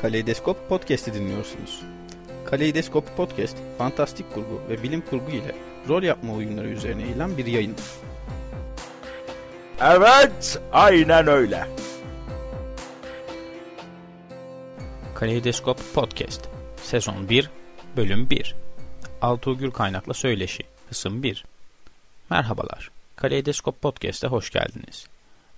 Kaleidoskop Podcast'i dinliyorsunuz. Kaleidoskop Podcast, fantastik kurgu ve bilim kurgu ile rol yapma oyunları üzerine eğilen bir yayın. Evet, aynen öyle. Kaleidoskop Podcast, Sezon 1, Bölüm 1. Altuğ Gür Kaynakla Söyleşi, Kısım 1. Merhabalar, Kaleidoskop Podcast'e hoş geldiniz.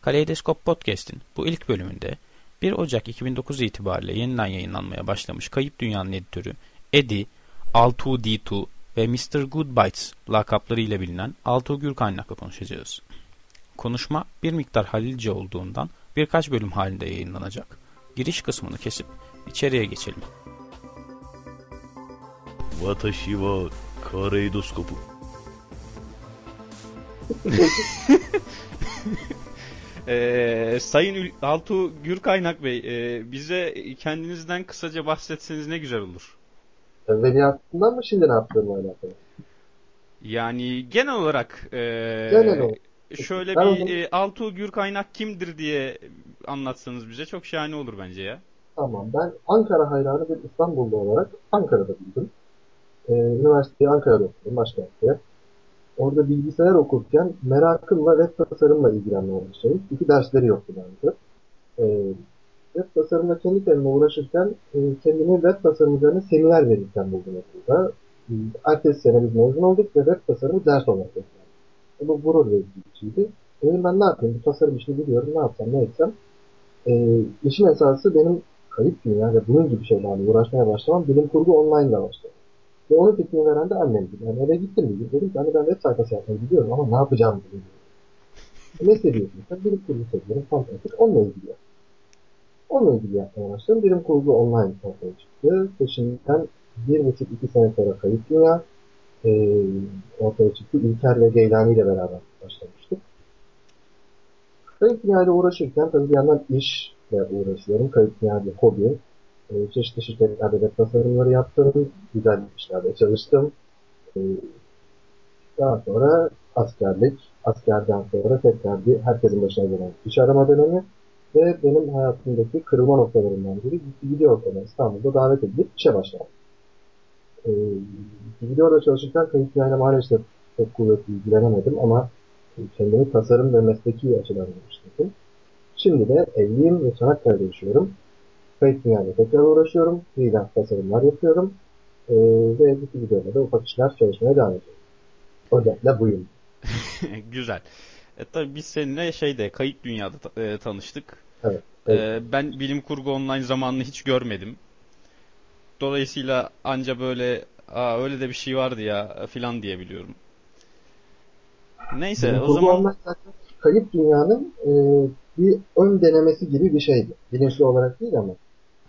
Kaleidoskop Podcast'in bu ilk bölümünde 1 Ocak 2009 itibariyle yeniden yayınlanmaya başlamış Kayıp Dünya'nın editörü Eddie, Altuğ-D2 ve Mr. Goodbites lakaplarıyla bilinen Altuğ Gür Kaynakla konuşacağız. Konuşma bir miktar halilce olduğundan birkaç bölüm halinde yayınlanacak. Giriş kısmını kesip içeriye geçelim. Watashi wa kaleidoskopu. Ee, Sayın Ül- Altuğ Gürkaynak Bey, e, bize kendinizden kısaca bahsetseniz ne güzel olur. Evveliyatından mı şimdi ne yaptığımla alakalı? Yani genel olarak e, Genel olarak. şöyle Ben bir e, Altuğ Gürkaynak kimdir diye anlatsanız bize çok şahane olur bence ya. Tamam ben Ankara hayranı bir İstanbullu olarak Ankara'da büyüdüm. Ee, üniversiteyi Ankara'da okudum başkentte. Orada bilgisayar okurken merakımla web tasarımla ilgilenmeye başladım. İki dersleri yoktu bence. Ee, web tasarımla kendi kendime uğraşırken e, kendimi web tasarım üzerine seminer verirken buldum okulda. Ertesi sene biz mezun olduk ve web tasarımı ders olarak yaptık. Bu gurur verici bir şeydi. Dedim ben ne yapayım? Bu tasarım işini biliyorum. Ne yapsam ne etsem. Ee, işin esası benim kayıp dünya ve bunun gibi şeylerle uğraşmaya başlamam bilim kurgu online'da başladı. Ve onun fikrini veren de annemdi. Yani eve gittim bir. Dedim ki hani ben web sayfası yapmayı biliyorum ama ne yapacağımı bilmiyorum. ne seviyorsun? Sen bilim kurgu seviyorum. Fantastik. Onunla ilgili. Onunla ilgili yapmaya başladım. Bilim kurgu online ortaya çıktı. Peşinden bir buçuk iki sene sonra kayıp dünya e, ortaya çıktı. İlker ve Geylani ile beraber başlamıştık. Kayıp dünya ile uğraşırken tabii bir yandan işle uğraşıyorum. Kayıp dünya bir hobi. E, çeşitli şirketlerde web tasarımları yaptım. Güzel işlerde çalıştım. E, daha sonra askerlik. Askerden sonra tekrar bir herkesin başına gelen iş arama dönemi. Ve benim hayatımdaki kırılma noktalarından biri gidiyor ortama İstanbul'da davet edilip işe başladım. E, videoda çalışırken kayıp dünyayla maalesef çok kuvvetli ilgilenemedim ama kendimi tasarım ve mesleki açıdan geliştirdim. Şimdi de evliyim ve Çanakkale'de yaşıyorum. Kayıt dünyayla tekrar uğraşıyorum. Freelance tasarımlar yapıyorum. Ee, ve bu videoda da ufak işler çalışmaya devam ediyorum. Özellikle buyum. Güzel. E, tabii biz seninle şeyde Kayıp Dünya'da ta- e, tanıştık. Evet. E, ben bilim kurgu online zamanını hiç görmedim. Dolayısıyla anca böyle Aa, öyle de bir şey vardı ya filan diye biliyorum. Neyse Bilim o zaman kayıp dünyanın e, bir ön denemesi gibi bir şeydi. Bilinçli olarak değil ama.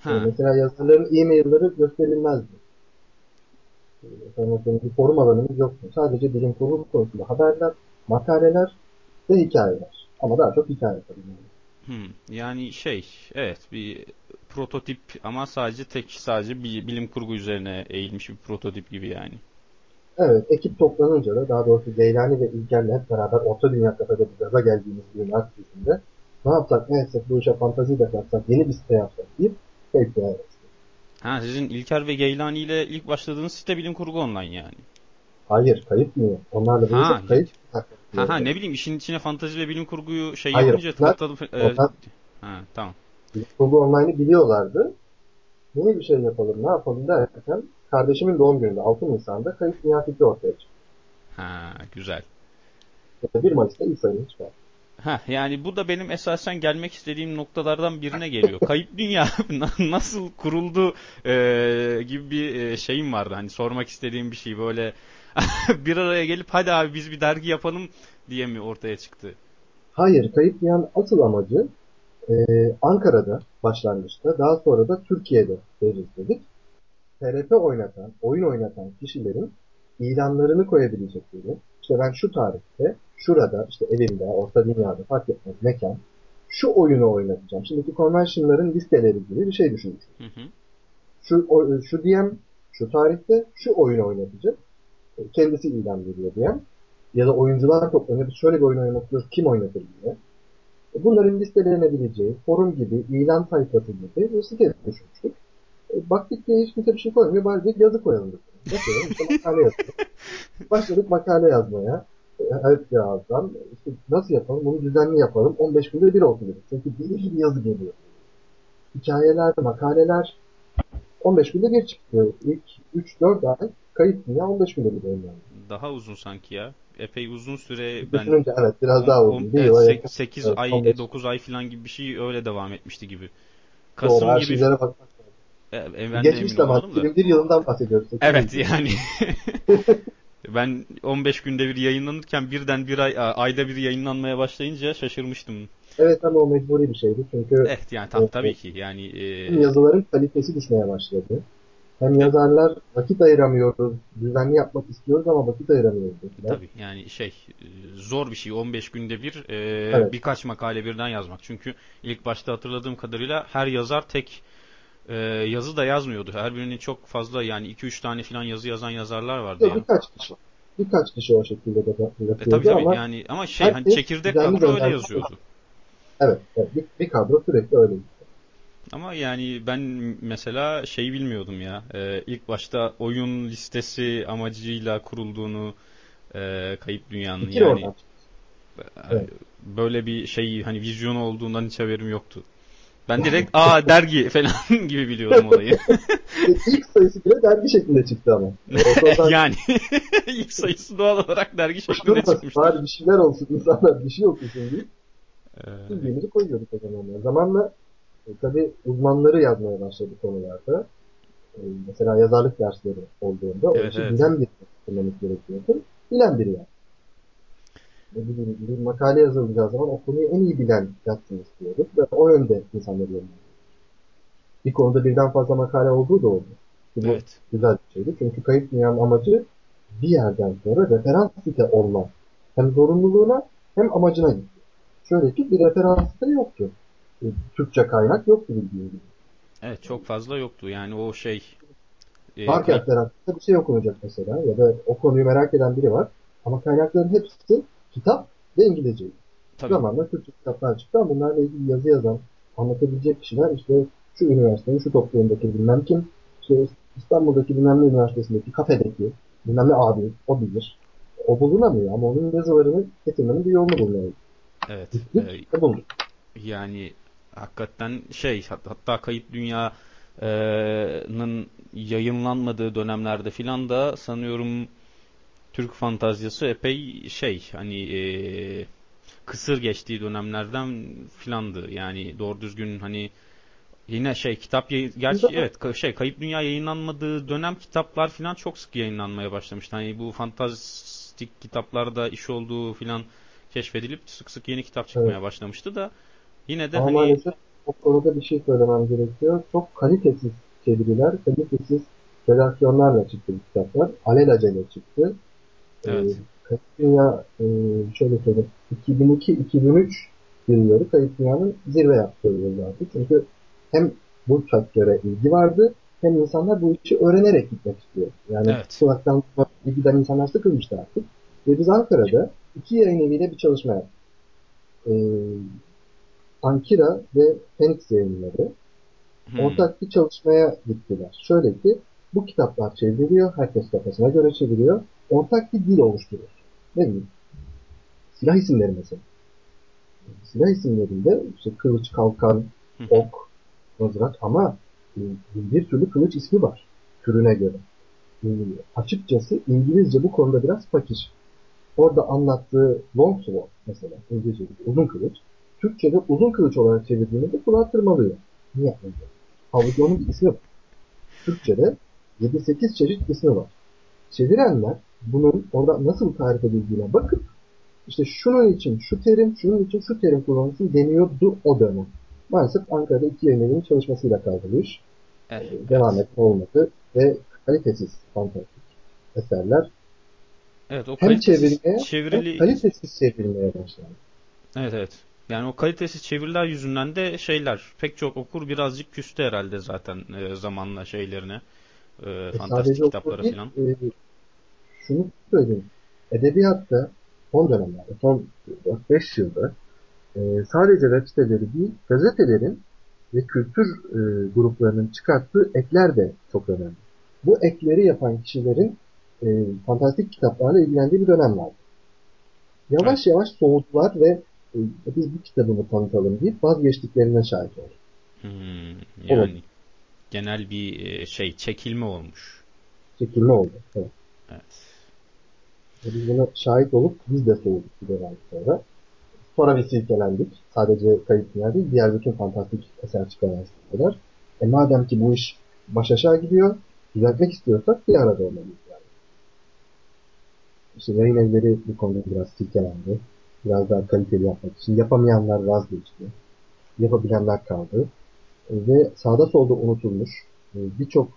Ha, E, mesela yazarların e-mailleri gösterilmezdi. E, Mesela bir forum alanımız yoktu. Sadece bilim kurgu konusunda haberler, makaleler ve hikayeler. Ama daha çok hikaye tabii. yani. hmm, yani şey evet bir prototip ama sadece tek sadece bir bilim kurgu üzerine eğilmiş bir prototip gibi yani. Evet, ekip toplanınca da daha doğrusu Geylani ve İlker'le hep beraber Orta Dünya Kafede bir gaza geldiğimiz bir üniversite yüzünde ne yapsak, ne etsek, bu işe fantazi de katsak, yeni bir site yapsak deyip Ha sizin İlker ve Geylani ile ilk başladığınız site bilim kurgu online yani. Hayır, kayıp dünya. Onlarla Ha, buluşup kayıp Ha ha ne bileyim işin içine fantazi ve bilim kurguyu şey Hayır, yapınca tıkladım. e, onlar- ha tamam. Bilim kurgu online'ı biliyorlardı. Yeni bir şey yapalım, ne yapalım derken kardeşimin doğum gününde 6 Nisan'da kayıp dünya ortaya çıktı. Ha güzel. Ve 1 Mayıs'ta ilk sayımız çıkardı. Ha yani bu da benim esasen gelmek istediğim noktalardan birine geliyor. Kayıp Dünya na- nasıl kuruldu e, gibi bir şeyim vardı. Hani sormak istediğim bir şey böyle bir araya gelip hadi abi biz bir dergi yapalım diye mi ortaya çıktı? Hayır, Kayıp Dünya'nın asıl amacı e, Ankara'da başlangıçta, daha sonra da Türkiye'de belirledik. TRT oynatan, oyun oynatan kişilerin ilanlarını koyabilecekleri, işte ben şu tarihte, şurada, işte evimde, orta dünyada fark etmez mekan, şu oyunu oynatacağım. Şimdiki convention'ların listeleri gibi bir şey düşünmüştüm. Hı hı. Şu, o- şu DM, şu tarihte, şu oyunu oynatacak. E, Kendisi ilan veriyor DM. Ya da oyuncular toplanıyor. Biz şöyle bir oyun oynamak istiyoruz. Kim oynatır diye. E, Bunların listelenebileceği forum gibi, ilan sayfası gibi bir site düşünmüştük. E, baktık ki hiç kimse bir şey koymuyor. Bari bir yazı koyalım dedik. Koyalım? İşte makale yazalım. Başladık makale yazmaya. Evet yazdan. İşte nasıl yapalım? Bunu düzenli yapalım. 15 günde bir olsun dedik. Çünkü deli gibi yazı geliyor. Hikayeler, makaleler 15 günde bir çıktı. İlk 3-4 ay kayıt dünya 15 günde bir yayınlandı. Daha uzun sanki ya. Epey uzun süre ben Düşününce evet biraz daha On- uzun. Bir yıla yakın. 8 Evet, ay 15. 9 ay falan gibi bir şey öyle devam etmişti gibi. Doğru, Kasım gibi arşivlere bakmak ben de Geçmiş emin zaman olamadım da. 21 yılından bahsediyoruz. Evet yani. ben 15 günde bir yayınlanırken birden bir ay ayda bir yayınlanmaya başlayınca şaşırmıştım. Evet ama o mecburi bir şeydi. Çünkü Evet yani tam, tabii ki yani e, yazıların kalitesi düşmeye başladı. Hem yazarlar vakit ayıramıyoruz, düzenli yapmak istiyoruz ama vakit ayıramıyoruz. dediler. tabii yani şey e, zor bir şey 15 günde bir e, Evet. birkaç makale birden yazmak. Çünkü ilk başta hatırladığım kadarıyla her yazar tek e, yazı da yazmıyordu. Her birinin çok fazla yani 2-3 tane falan yazı yazan yazarlar vardı Yok, yani. birkaç kişi. Birkaç kişi o şekilde de E, yapıyordu tabii tabii ama yani ama şey hani çekirdek kadro öyle yazıyordu. evet, evet bir, bir kadro sürekli öyle. Ama yani ben mesela şeyi bilmiyordum ya. Ee, ilk başta oyun listesi amacıyla kurulduğunu e, Kayıp Dünya'nın yani oradan. Evet. böyle bir şey hani vizyonu olduğundan hiç haberim yoktu. Ben direkt aa dergi falan gibi biliyordum olayı. İlk sayısı bile dergi şeklinde çıktı ama. O zaman yani ilk sayısı doğal olarak dergi şeklinde çıkmıştı. bari bir şeyler olsun, insanlar bir şey okusun diye bildiğimizi koyuyorduk o zamanlar. Zamanla e, tabii uzmanları yazmaya başladı konularda. E, mesela yazarlık dersleri olduğunda o Evet, işi evet. bilen biri yapmamız gerekiyordu. Bilen biri yani. Bileyim, bir makale yazılacağı zaman o konuyu en iyi bilen yazsın istiyorduk ve o yönde insanları yönlendirdik. Bir konuda birden fazla makale olduğu da oldu. Bu evet. güzel bir şeydi. Çünkü kayıp dünyanın amacı bir yerden sonra referans site olma. Hem zorunluluğuna hem amacına gitti. Şöyle ki bir referans site yoktu. E, Türkçe kaynak yoktu bildiğin gibi. Evet çok fazla yoktu. Yani o şey e, Fark bir şey okunacak mesela ya da o konuyu merak eden biri var. Ama kaynakların hepsi kitap ve İngilizce. tabii. Zamanla Türkçe kitaplar çıktı ama bunlarla ilgili yazı yazan, anlatabilecek kişiler işte şu üniversitenin şu topluluğundaki bilmem kim, işte İstanbul'daki bilmem ne üniversitesindeki kafedeki bilmem ne abi, o bilir. O bulunamıyor ama onun yazılarını getirmenin bir yolunu bulmalıyız. Evet. Gittik e, bulduk. Yani hakikaten şey hat- hatta Kayıp Dünya'nın yayınlanmadığı dönemlerde filan da sanıyorum Türk fantazyası epey şey hani e, kısır geçtiği dönemlerden filandı. Yani doğru düzgün hani yine şey kitap yayı- gerçi evet şey Kayıp Dünya yayınlanmadığı dönem kitaplar filan çok sık yayınlanmaya başlamıştı. Hani bu fantastik kitaplarda iş olduğu filan keşfedilip sık sık yeni kitap çıkmaya Evet. başlamıştı da yine de Ama hani maalesef o konuda bir şey söylemem gerekiyor. Çok kalitesiz çeviriler, kalitesiz redaksiyonlarla çıktı bu kitaplar. Alelacele çıktı. Evet. Ee, Dünya e, şöyle söyleyeyim. 2002-2003 yılları Kayıp Dünya'nın zirve yaptığı yıllardı. Çünkü hem bu sektöre ilgi vardı hem insanlar bu işi öğrenerek gitmek istiyor. Yani Evet. kulaktan ilgiden insanlar sıkılmıştı artık. Ve biz Ankara'da iki yayın eviyle bir çalışma yaptık. Ee, Ankira ve Phoenix yayınları hmm, ortak bir çalışmaya gittiler. Şöyle ki bu kitaplar çevriliyor, herkes kafasına göre çeviriyor. Ortak bir dil oluşturuyor. Ne bileyim, silah isimleri mesela. Silah isimlerinde işte kılıç, kalkan, ok, mızrak ama e, bir türlü kılıç ismi var türüne göre. Açıkçası İngilizce bu konuda biraz fakir. Orada anlattığı long sword mesela İngilizce'deki uzun kılıç Türkçe'de uzun kılıç olarak çevirdiğimizde kulağı tırmalıyor. Niye öyle? Halbuki onun bir ismi var. Türkçe'de 7-8 çeşit ismi var. Çevirenler bunun orada nasıl tarif edildiğine bakıp işte şunun için şu terim, şunun için şu terim kullanılsın deniyordu o dönem. Maalesef Ankara'da iki yayın evinin çalışmasıyla kaldı bu iş. Evet. Devam etme olmadı ve kalitesiz fantastik eserler Evet o hem çevirmeye çevrili hem kalitesiz çevrilmeye başlandı. Evet evet. Yani o kalitesiz çeviriler yüzünden de şeyler pek çok okur birazcık küstü herhalde zaten e, zamanla şeylerine. E, E, fantastik kitaplara değil, filan. e, şunu söyleyeyim. Edebiyatta son dönemlerde, son 4-5 yılda e, sadece web siteleri değil, gazetelerin ve kültür e, gruplarının çıkarttığı ekler de çok önemli. Bu ekleri yapan kişilerin e, fantastik kitaplarla ilgilendiği bir dönem vardı. Yavaş evet. yavaş soğuttular ve e, biz bu kitabını tanıtalım deyip vazgeçtiklerine şahit olduk. Hmm, yani evet. genel bir e, şey çekilme olmuş. Çekilme oldu. Evet. evet. Biz buna şahit olup biz de soğuduk bir dönem sonra. Sonra bir silkelendik. Sadece kayıt dünya değil, diğer bütün fantastik eser çıkaran siteler. E madem ki bu iş baş aşağı gidiyor, düzeltmek istiyorsak bir arada olmalıyız yani. İşte yayın evleri bu konuda biraz silkelendi. Biraz daha kaliteli yapmak için. Yapamayanlar vazgeçti. Yapabilenler kaldı. E, ve sağda solda unutulmuş e, birçok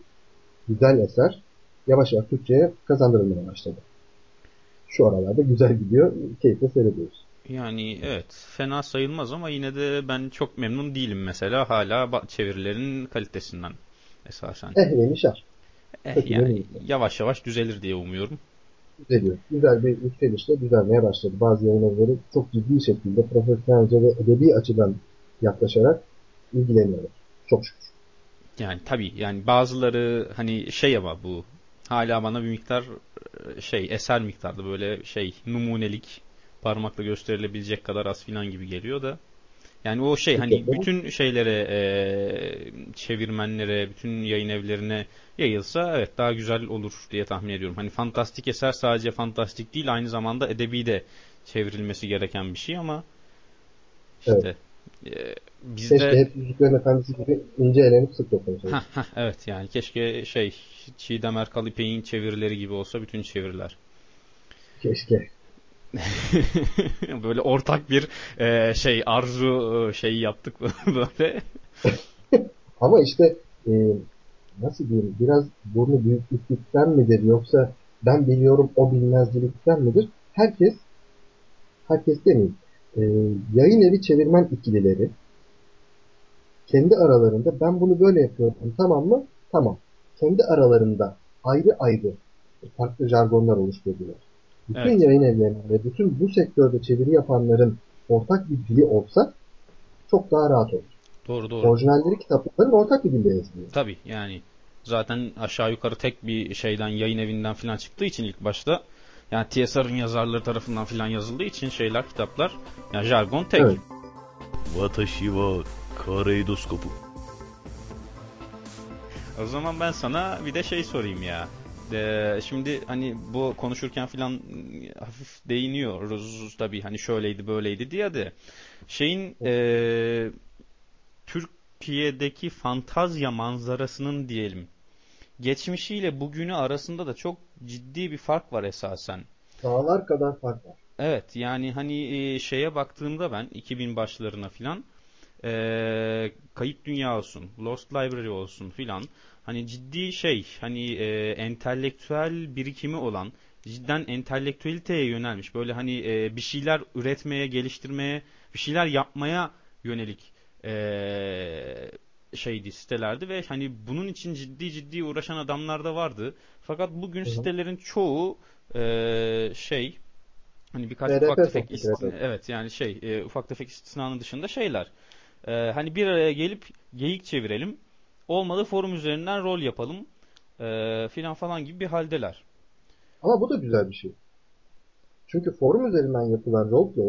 güzel eser yavaş yavaş Türkçe'ye kazandırılmaya başladı. Şu aralarda güzel gidiyor. Keyifle seyrediyoruz. Yani evet fena sayılmaz ama yine de ben çok memnun değilim mesela hala çevirilerin kalitesinden esasen. Eh neymiş şar. Eh yani yavaş yavaş düzelir diye umuyorum. Düzeliyor. Güzel bir yükselişle düzelmeye başladı. Bazı yayın evleri çok ciddi şekilde profesyonelce ve edebi açıdan yaklaşarak ilgileniyorlar. Çok şükür. Yani tabii yani bazıları hani şey ama bu hala bana bir miktar şey eser miktarda böyle şey numunelik parmakla gösterilebilecek kadar az filan gibi geliyor da. Yani o şey hani bütün şeylere e, çevirmenlere, bütün yayın evlerine yayılsa evet daha güzel olur diye tahmin ediyorum. Hani fantastik eser sadece fantastik değil aynı zamanda edebi de çevrilmesi gereken bir şey ama işte evet. E, bizde keşke hep Yüzüklerin Efendisi gibi ince elenip sık dokunsa. evet yani keşke şey Çiğdem Erkal İpek'in çevirileri gibi olsa bütün çeviriler. Keşke. böyle ortak bir e, şey arzu e, şeyi yaptık böyle. Ama işte e, nasıl diyeyim biraz burnu büyüklükten midir yoksa ben biliyorum o bilmezcilikten midir? Herkes herkes demeyeyim. E, yayın evi çevirmen ikilileri kendi aralarında ben bunu böyle yapıyorum tamam mı? Tamam. Kendi aralarında ayrı ayrı farklı jargonlar oluşturdular. Bütün evet. yayın evlerinin ve bütün bu sektörde çeviri yapanların ortak bir dili olsa çok daha rahat olur. Doğru doğru. Orijinalleri kitapların ortak bir dilde yazılıyor. Tabii yani zaten aşağı yukarı tek bir şeyden yayın evinden falan çıktığı için ilk başta yani TSR'ın yazarları tarafından falan yazıldığı için şeyler kitaplar yani jargon tek. Evet. Watashi wa kaleidoskopu. O zaman ben sana bir de şey sorayım ya. Ee, şimdi hani bu konuşurken filan hafif değiniyoruz tabii hani şöyleydi böyleydi diye de şeyin e, Türkiye'deki fantazya manzarasının diyelim geçmişiyle bugünü arasında da çok ciddi bir fark var esasen. Dağlar kadar fark var. Evet yani hani e, şeye baktığımda ben 2000 başlarına filan e, Kayıp Dünya olsun, Lost Library olsun filan hani ciddi şey hani e, entelektüel birikimi olan cidden entelektüeliteye yönelmiş böyle hani e, bir şeyler üretmeye geliştirmeye bir şeyler yapmaya yönelik e, şeydi sitelerdi ve hani bunun için ciddi ciddi uğraşan adamlar da vardı fakat bugün Hı-hı. sitelerin çoğu e, şey hani birkaç RDP ufak tefek istisna, evet yani şey e, ufak tefek istisnanın dışında şeyler e, hani bir araya gelip geyik çevirelim Olmadı forum üzerinden rol yapalım e, filan falan gibi bir haldeler. Ama bu da güzel bir şey. Çünkü forum üzerinden yapılan roleplay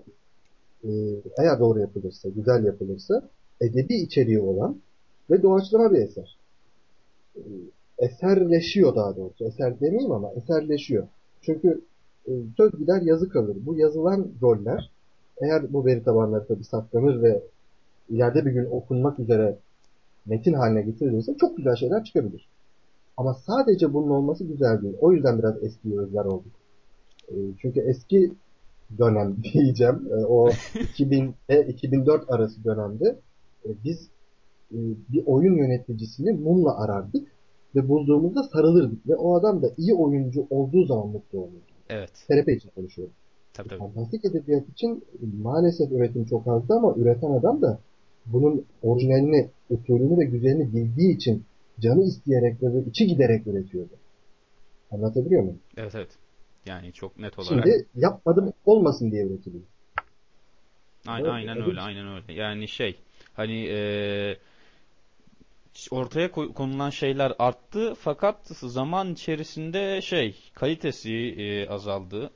e, eğer doğru yapılırsa, güzel yapılırsa edebi içeriği olan ve doğaçlama bir eser. E, eserleşiyor daha doğrusu. Eser demeyeyim ama eserleşiyor. Çünkü e, söz gider yazı kalır. Bu yazılan roller eğer bu veri tabanları tabi saklanır ve ileride bir gün okunmak üzere metin haline getirilirse çok güzel şeyler çıkabilir. Ama sadece bunun olması güzel değil. O yüzden biraz eski özler olduk. E, çünkü eski dönem diyeceğim. E, o 2000 ve 2004 arası dönemde e, biz bir oyun yöneticisini mumla arardık ve bulduğumuzda sarılırdık ve o adam da iyi oyuncu olduğu zaman mutlu olurdu. Evet. TRP için konuşuyorum. Tabii, tabii. Fantastik edebiyat için maalesef üretim çok azdı ama üreten adam da bunun orijinalini, usulünü ve güzelini bildiği için canı isteyerek ve içi giderek üretiyordu. Anlatabiliyor muyum? Evet evet. Yani çok net olarak. Şimdi yapmadım olmasın diye üretiliyor. Aynen, aynen öyle, aynen öyle. Yani şey, hani ee, ortaya konulan şeyler arttı fakat zaman içerisinde şey kalitesi e, azaldı.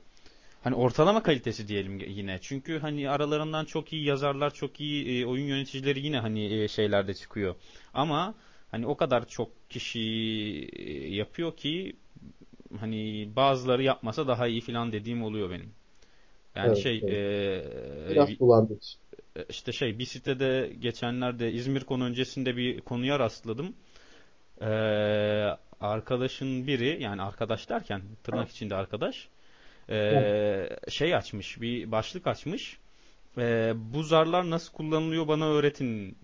Hani ortalama kalitesi diyelim yine. Çünkü hani aralarından çok iyi yazarlar, çok iyi e, oyun yöneticileri yine hani e, şeylerde çıkıyor. Ama hani o kadar çok kişi e, yapıyor ki hani bazıları yapmasa daha iyi falan dediğim oluyor benim. Yani Evet, şey evet. e, Biraz bulandık. E, işte şey bir sitede geçenlerde İzmir konu öncesinde bir konuya rastladım. Ee, arkadaşın biri yani arkadaş derken tırnak içinde arkadaş ee, şey açmış bir başlık açmış. Ee, bu zarlar nasıl kullanılıyor bana öğretin.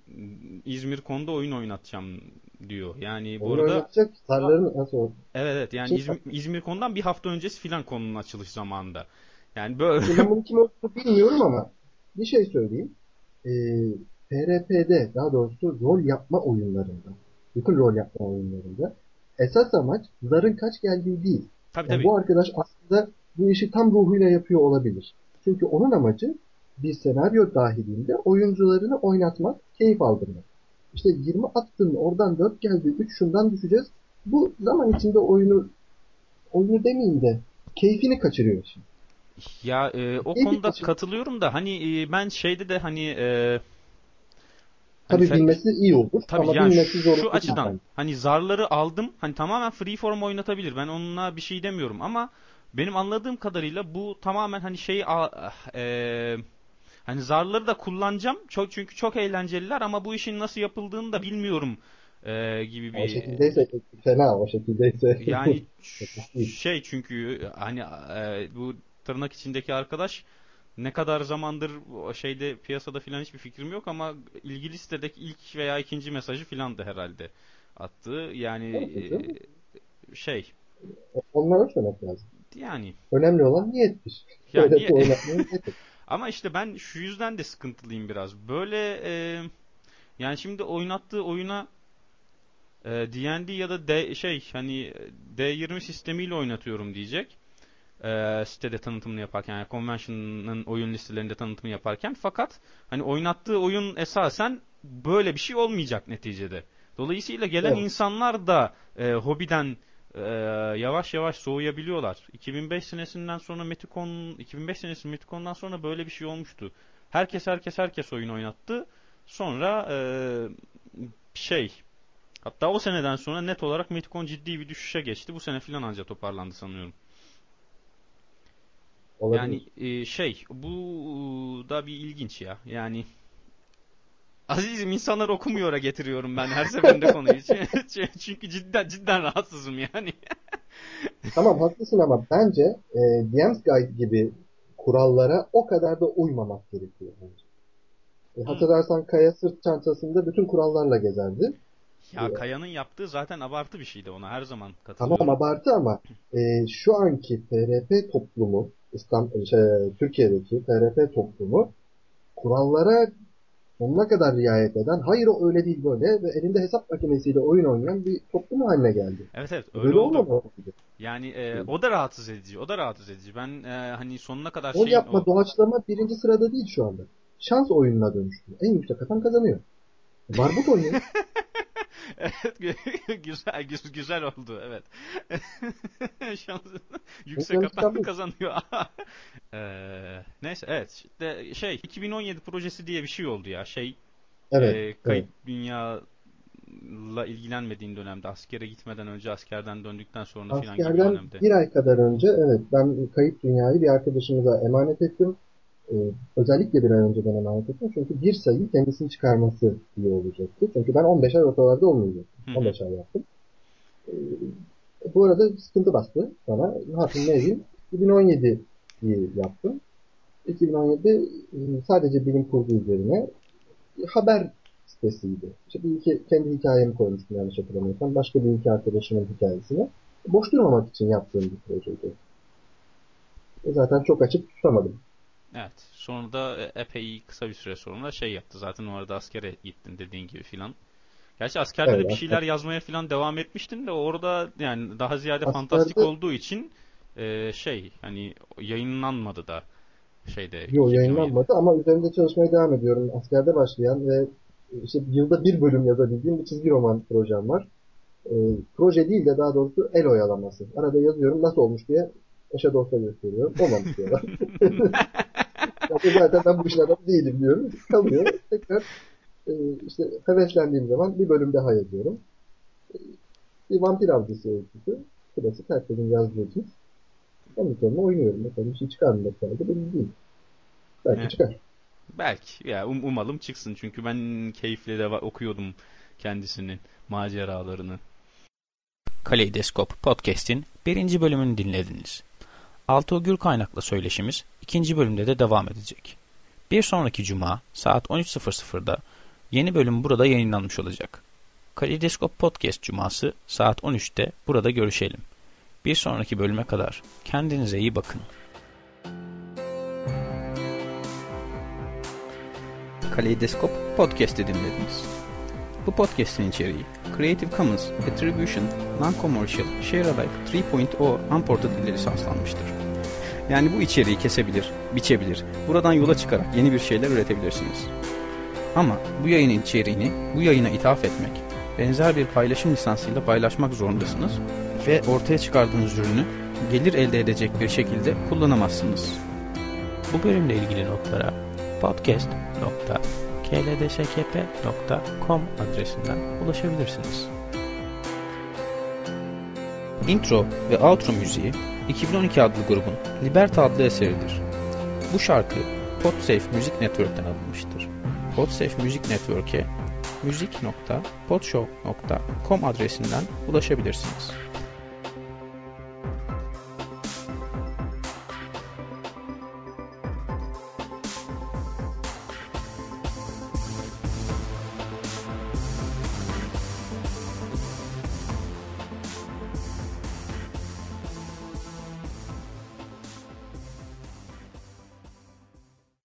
İzmir konuda oyun oynatacağım diyor. Yani bu arada oynatacak zarların nasıl evet evet yani İzmir, İzmir konudan bir hafta öncesi filan konunun açılış zamanında. Yani böyle bunu kim olduğunu bilmiyorum ama bir şey söyleyeyim. Ee, PRP'de daha doğrusu rol yapma oyunlarında, bütün rol yapma oyunlarında esas amaç zarın kaç geldiği değil. tabii Yani tabii. bu arkadaş aslında bu işi tam ruhuyla yapıyor olabilir. Çünkü onun amacı bir senaryo dahilinde oyuncularını oynatmak, keyif aldırmak. İşte 20 attın, oradan 4 geldi, 3 şundan düşeceğiz. Bu zaman içinde oyunu oyunu demeyeyim de keyfini kaçırıyor şimdi. Ya e, o İyi bir konuda kaçın- katılıyorum da hani e, ben şeyde de hani e, Tabii hani fe- bilmesi iyi olur Tabii ama yani bilmesi zor şu açıdan hani zarları aldım hani tamamen freeform oynatabilir ben onunla bir şey demiyorum ama benim anladığım kadarıyla bu tamamen hani şey e, hani zarları da kullanacağım çok çünkü çok eğlenceliler ama bu işin nasıl yapıldığını da bilmiyorum e, gibi O bir şekildeyse fena o şekildeyse. yani şey çünkü hani e, bu tırnak içindeki arkadaş ne kadar zamandır şeyde piyasada filan hiçbir fikrim yok ama ilgili sitedeki ilk veya ikinci mesajı filan da herhalde attı. Yani e, şey Onlara söylemek lazım. yani Önemli olan niyettir. Ya Öyle niye- ama işte ben şu yüzden de sıkıntılıyım biraz. Böyle e, yani şimdi oynattığı oyuna e, D&D ya da D, şey hani D20 sistemiyle oynatıyorum diyecek. E, sitede tanıtımını yaparken yani Convention'ın oyun listelerinde tanıtımı yaparken fakat hani oynattığı oyun esasen böyle bir şey olmayacak neticede. Dolayısıyla gelen Evet. insanlar da e, hobiden e, yavaş yavaş soğuyabiliyorlar. 2005 senesinden sonra Metikon 2005 senesi Metikon'dan sonra böyle bir şey olmuştu. Herkes herkes herkes oyun oynattı. Sonra e, şey hatta o seneden sonra net olarak Metikon ciddi bir düşüşe geçti. Bu sene filan anca toparlandı sanıyorum. Olabilir. Yani e, şey bu da bir ilginç ya. Yani Azizim insanlar okumuyora getiriyorum ben her seferinde konuyu. Çünkü- cidden cidden rahatsızım yani. Tamam haklısın ama bence e, DM's Guide gibi kurallara o kadar da uymamak gerekiyor bence. E, hatırlarsan Kaya sırt çantasında bütün kurallarla gezerdi. Ya Kaya'nın yaptığı zaten abartı bir şeydi ona her zaman katılıyorum. Tamam abartı ama e, şu anki PRP toplumu, İstanbul, şey, Türkiye'deki PRP toplumu kurallara sonuna kadar riayet eden, hayır o öyle değil böyle ve elinde hesap makinesiyle oyun oynayan bir toplum haline geldi. Evet evet öyle Böyle oldu. Yani e, o da rahatsız edici. O da rahatsız edici. Ben e, hani sonuna kadar şey yapma, o- doğaçlama birinci sırada değil şu anda. Şans oyununa dönüştü. En yüksek atan kazanıyor. Barbut oynuyor. Evet güzel güzel, oldu evet. Yüksek atan- kazanıyor. Eee, neyse evet işte şey 2017 projesi diye bir şey oldu ya şey Evet. e, evet. kayıp dünyayla ilgilenmediğin dönemde askere gitmeden önce askerden döndükten sonra filan gibi Askerden dönemde. bir ay kadar önce evet ben kayıp dünyayı bir arkadaşımıza emanet ettim. Ee, özellikle bir ay önceden emanet ettim. Çünkü bir sayı kendisini çıkarması iyi olacaktı. Çünkü ben 15 ay ortalarda olmayacaktım. Hı hı. 15 ay yaptım. Ee, bu arada sıkıntı bastı bana. Ne yapayım ne edeyim? 2017'yi yaptım. 2017 e, sadece bilim kurgu üzerine haber sitesiydi. İşte bir iki, kendi hikayemi koymuştum yanlış hatırlamıyorsam. Başka bir iki arkadaşımın hikayesini. Boş durmamak için yaptığım bir projeydi. E zaten çok açık tutamadım. Evet. Sonra da e, epey kısa bir süre sonra şey yaptı. Zaten o arada askere gittin dediğin gibi filan. Gerçi askerde Evet, de bir şeyler yazmaya filan devam etmiştin de orada yani daha ziyade Askerde- fantastik olduğu için e, şey hani yayınlanmadı da şeyde Yo 2017. yayınlanmadı ama üzerinde çalışmaya devam ediyorum. Askerde başlayan ve işte yılda bir bölüm yazabildiğim bir çizgi roman projem var. E, proje değil de daha doğrusu el oyalaması. Arada yazıyorum nasıl olmuş diye eşe dosta gösteriyorum. Olmamış diyorlar. yani zaten ben bu işin adamı değilim diyorum. Kalıyor. Tekrar e, işte heveslendiğim zaman bir bölüm daha yazıyorum. E, bir vampir avcısı öyküsü. Klasik herkesin yazdığı çiz. Kendi kendime oynuyorum. Mesela bir şey çıkar mı mesela belli değil. Belki Evet. çıkar. Belki ya um- umalım çıksın çünkü ben keyifle de okuyordum kendisinin maceralarını. Kaleidoskop Podcast'in birinci bölümünü dinlediniz. Altuğ Gül kaynaklı söyleşimiz ikinci bölümde de devam edecek. Bir sonraki cuma saat 13.00'da yeni bölüm burada yayınlanmış olacak. Kaleidoskop Podcast cuması saat 13'te burada görüşelim. Bir sonraki bölüme kadar kendinize iyi bakın. Kaleidoskop Podcast'i dinlediniz. Bu podcast'in içeriği Creative Commons Attribution Non-Commercial Share-alike 3.0 Unported ile lisanslanmıştır. Yani bu içeriği kesebilir, biçebilir, buradan yola çıkarak yeni bir şeyler üretebilirsiniz. Ama bu yayının içeriğini bu yayına ithaf etmek, benzer bir paylaşım lisansıyla paylaşmak zorundasınız ve ortaya çıkardığınız ürünü gelir elde edecek bir şekilde kullanamazsınız. Bu bölümle ilgili notlara podcast.kldskp.com adresinden ulaşabilirsiniz. Intro ve outro müziği 2012 adlı grubun Liberta adlı eseridir. Bu şarkı Podsafe Müzik Network'ten alınmıştır. Podsafe Müzik Network'e müzik.podshow.com adresinden ulaşabilirsiniz.